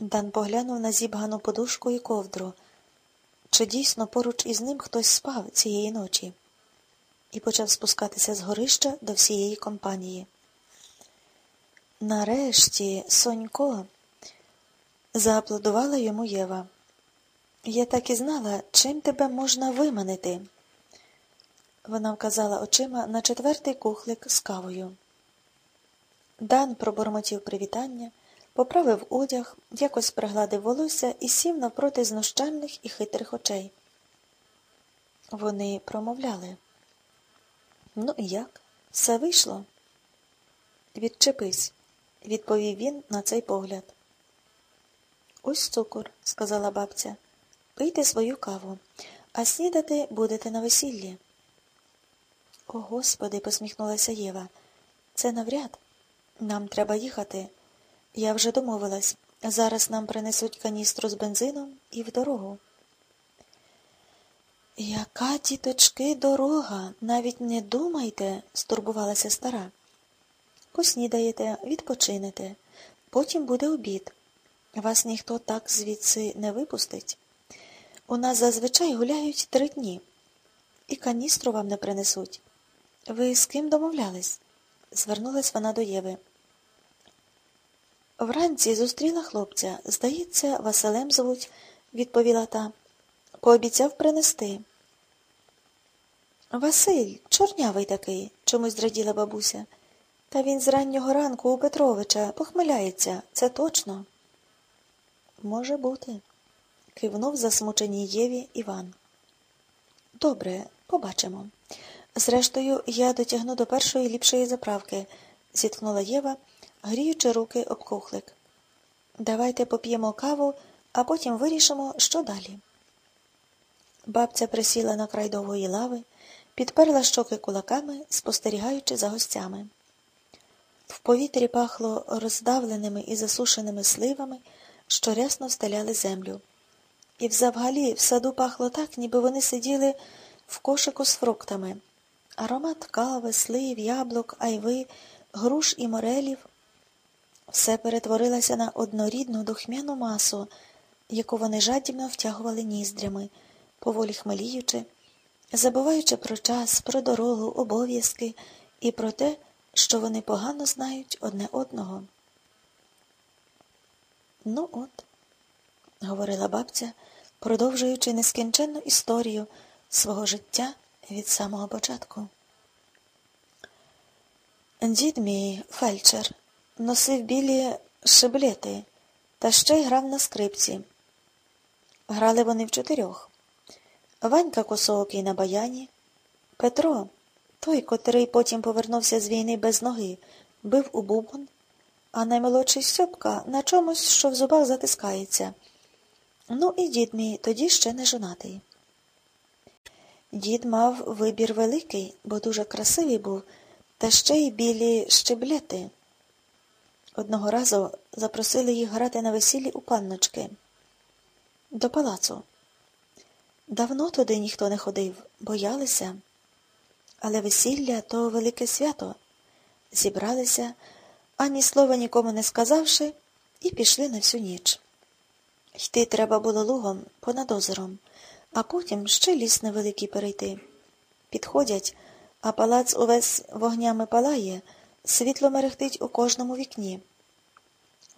Дан поглянув на зібгану подушку і ковдру. Чи дійсно поруч із ним хтось спав цієї ночі? І почав спускатися з горища до всієї компанії. Нарешті, Сонько, зааплодувала йому Єва. Я так і знала, чим тебе можна виманити. Вона вказала очима на четвертий кухлик з кавою. Дан пробормотів привітання, поправив одяг, якось пригладив волосся і сів навпроти знущальних і хитрих очей. Вони промовляли. Ну і як? Все вийшло? Відчепись, відповів він на цей погляд. Ось цукор, сказала бабця. Пийте свою каву, а снідати будете на весіллі. О, Господи, посміхнулася Єва. Це навряд. Нам треба їхати. Я вже домовилась. Зараз нам принесуть каністру з бензином і в дорогу. Яка, тіточки, дорога? Навіть не думайте, стурбувалася стара. Поснідаєте, відпочинете, потім буде обід. Вас ніхто так звідси не випустить. У нас зазвичай гуляють три дні, і каністру вам не принесуть. Ви з ким домовлялись? звернулась вона до Єви. Вранці зустріла хлопця. Здається, Василем звуть, відповіла та. Пообіцяв принести. Василь, чорнявий такий, чомусь зраділа бабуся. Та він з раннього ранку у Петровича похмиляється, це точно. Може бути, кивнув засмученій Єві Іван. Добре, побачимо. Зрештою, я дотягну до першої ліпшої заправки, зіткнула Єва, гріючи руки об кухлик. Давайте поп'ємо каву, а потім вирішимо, що далі. Бабця присіла на край довгої лави, підперла щоки кулаками, спостерігаючи за гостями. В повітрі пахло роздавленими і засушеними сливами, що рясно встеляли землю. І взагалі в саду пахло так, ніби вони сиділи в кошику з фруктами. Аромат кави, слив, яблук, айви, груш і морелів. Все перетворилося на однорідну духмяну масу, яку вони жадібно втягували ніздрями, поволі хмеліючи, забуваючи про час, про дорогу, обов'язки і про те, що вони погано знають одне одного. Ну от, говорила бабця, продовжуючи нескінченну історію свого життя від самого початку. Дід мій фельдшер носив білі шиблети та ще й грав на скрипці. Грали вони в чотирьох. Ванька косоокий на баяні, Петро, той, котрий потім повернувся з війни без ноги, бив у бубон, а наймолодший Стьопка на чомусь, що в зубах затискається. Ну і дід мій тоді ще не жонатий. Дід мав вибір великий, бо дуже красивий був, та ще й білі щеблети. Одного разу запросили їх грати на весіллі у панночки до палацу. Давно туди ніхто не ходив, боялися. Але весілля то велике свято. Зібралися, ані слова нікому не сказавши, і пішли на всю ніч. Йти треба було лугом понад озером, а потім ще ліс невеликий перейти. Підходять, а палац увесь вогнями палає, світло мерехтить у кожному вікні.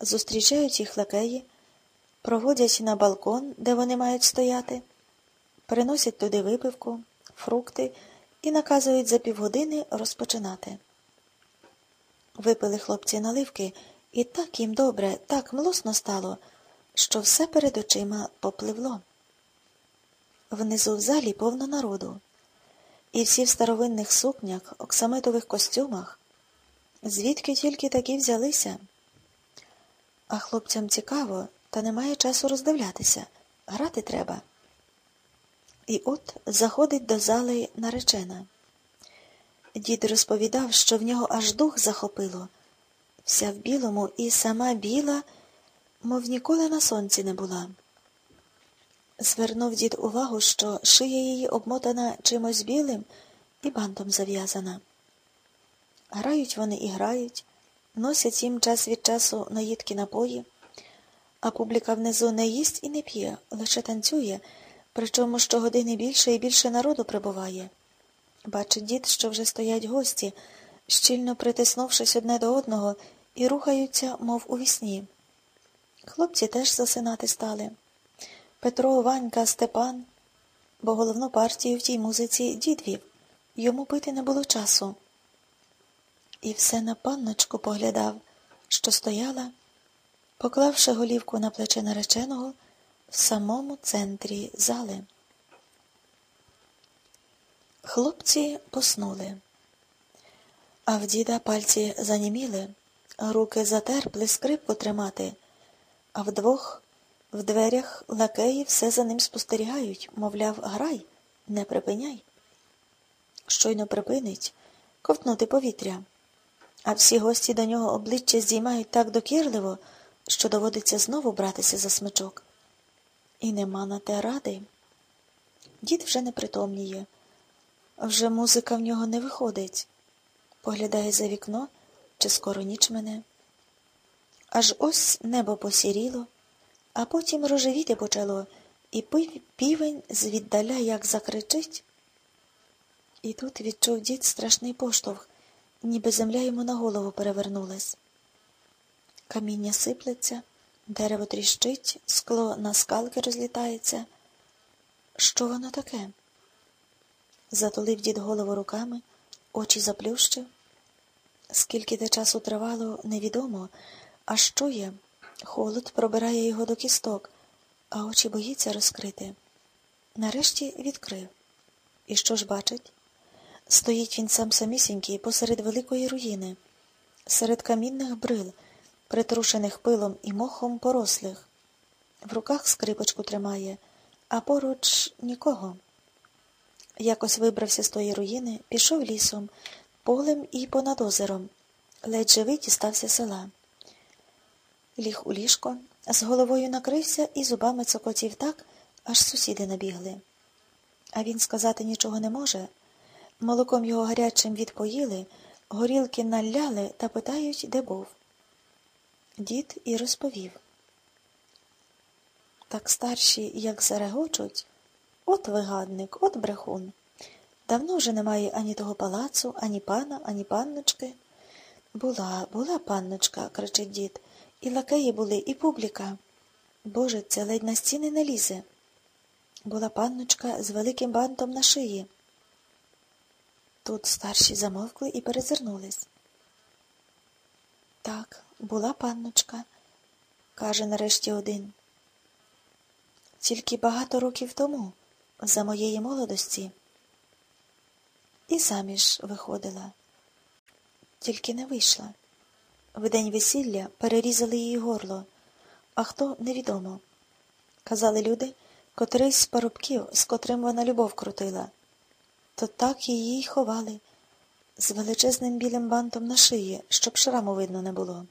Зустрічають їх лакеї, проводять на балкон, де вони мають стояти, приносять туди випивку, фрукти і наказують за півгодини розпочинати. Випили хлопці наливки, і так їм добре, так млосно стало, що все перед очима попливло. Внизу в залі повно народу, і всі в старовинних сукнях, оксамитових костюмах, звідки тільки такі взялися. А хлопцям цікаво, та немає часу роздивлятися. Грати треба. І от заходить до зали наречена. Дід розповідав, що в нього аж дух захопило, вся в білому і сама біла, мов ніколи на сонці не була. Звернув дід увагу, що шия її обмотана чимось білим і бантом зав'язана. Грають вони і грають, носять їм час від часу наїдки напої, а публіка внизу не їсть і не п'є, лише танцює, причому щогодини більше і більше народу прибуває. Бачить дід, що вже стоять гості, щільно притиснувшись одне до одного, і рухаються, мов у вісні. Хлопці теж засинати стали. Петро, Ванька, Степан, бо головну партію в тій музиці дід вів. Йому пити не було часу. І все на панночку поглядав, що стояла, поклавши голівку на плече нареченого в самому центрі зали. Хлопці поснули, а в діда пальці заніміли, руки затерпли скрипку тримати, а вдвох в дверях лакеї все за ним спостерігають, мовляв, грай, не припиняй. Щойно припинить ковтнути повітря, а всі гості до нього обличчя здіймають так докірливо, що доводиться знову братися за смичок. І нема на те ради. Дід вже не притомніє, вже музика в нього не виходить, поглядає за вікно, чи скоро ніч мене. Аж ось небо посіріло, а потім рожевіти почало, і півень звіддаля як закричить. І тут відчув дід страшний поштовх, ніби земля йому на голову перевернулась. Каміння сиплеться, дерево тріщить, скло на скалки розлітається. Що воно таке? Затулив дід голову руками, очі заплющив. Скільки те часу тривало, невідомо, а що є? Холод пробирає його до кісток, а очі боїться розкрити. Нарешті відкрив. І що ж бачить? Стоїть він сам самісінький посеред великої руїни, серед камінних брил, притрушених пилом і мохом порослих. В руках скрипочку тримає, а поруч нікого. Якось вибрався з тої руїни, пішов лісом, полем і понад озером, ледь живий дістався села. Ліг у ліжко, з головою накрився і зубами цокотів так, аж сусіди набігли. А він сказати нічого не може. Молоком його гарячим відпоїли, горілки наляли та питають, де був. Дід і розповів. Так старші, як зарегочуть, от вигадник, от брехун. Давно вже немає ані того палацу, ані пана, ані панночки. Була, була панночка, кричить дід, і лакеї були, і публіка. Боже, це ледь на стіни не лізе. Була панночка з великим бантом на шиї. Тут старші замовкли і перезирнулись. Так, була панночка, каже нарешті один. Тільки багато років тому, за моєї молодості, і заміж виходила, тільки не вийшла. В день весілля перерізали її горло, а хто невідомо. Казали люди, котрий з парубків, з котрим вона любов крутила то так її й ховали з величезним білим бантом на шиї, щоб шраму видно не було.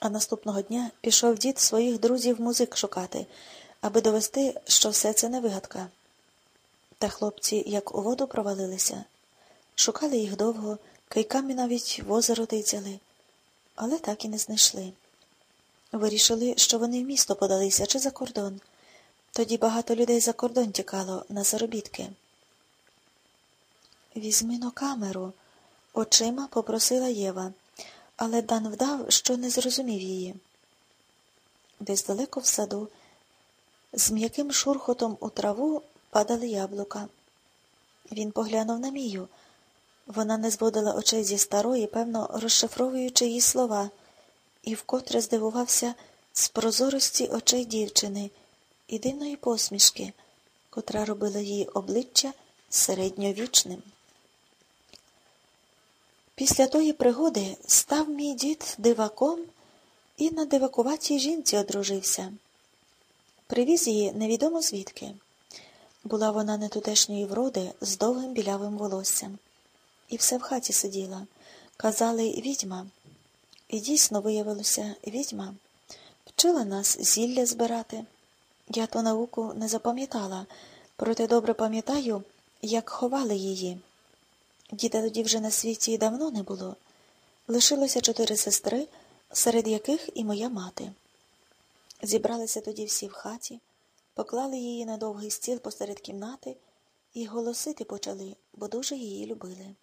А наступного дня пішов дід своїх друзів музик шукати, аби довести, що все це не вигадка. Та хлопці, як у воду провалилися, шукали їх довго, кийками навіть в озеро тицяли, але так і не знайшли. Вирішили, що вони в місто подалися чи за кордон. Тоді багато людей за кордон тікало на заробітки. Візьми но камеру, очима попросила Єва, але Дан вдав, що не зрозумів її. Десь далеко в саду, з м'яким шурхотом у траву падали яблука. Він поглянув на Мію. Вона не зводила очей зі старої, певно, розшифровуючи її слова, і вкотре здивувався з прозорості очей дівчини і дивної посмішки, котра робила її обличчя середньовічним. Після тої пригоди став мій дід диваком і на дивакуватій жінці одружився. Привіз її невідомо звідки. Була вона не тутешньої вроди з довгим білявим волоссям. І все в хаті сиділа. Казали відьма. І дійсно виявилося відьма. Вчила нас зілля збирати. Я ту науку не запам'ятала, проте добре пам'ятаю, як ховали її. Діда тоді вже на світі давно не було. Лишилося чотири сестри, серед яких і моя мати. Зібралися тоді всі в хаті, поклали її на довгий стіл посеред кімнати і голосити почали, бо дуже її любили.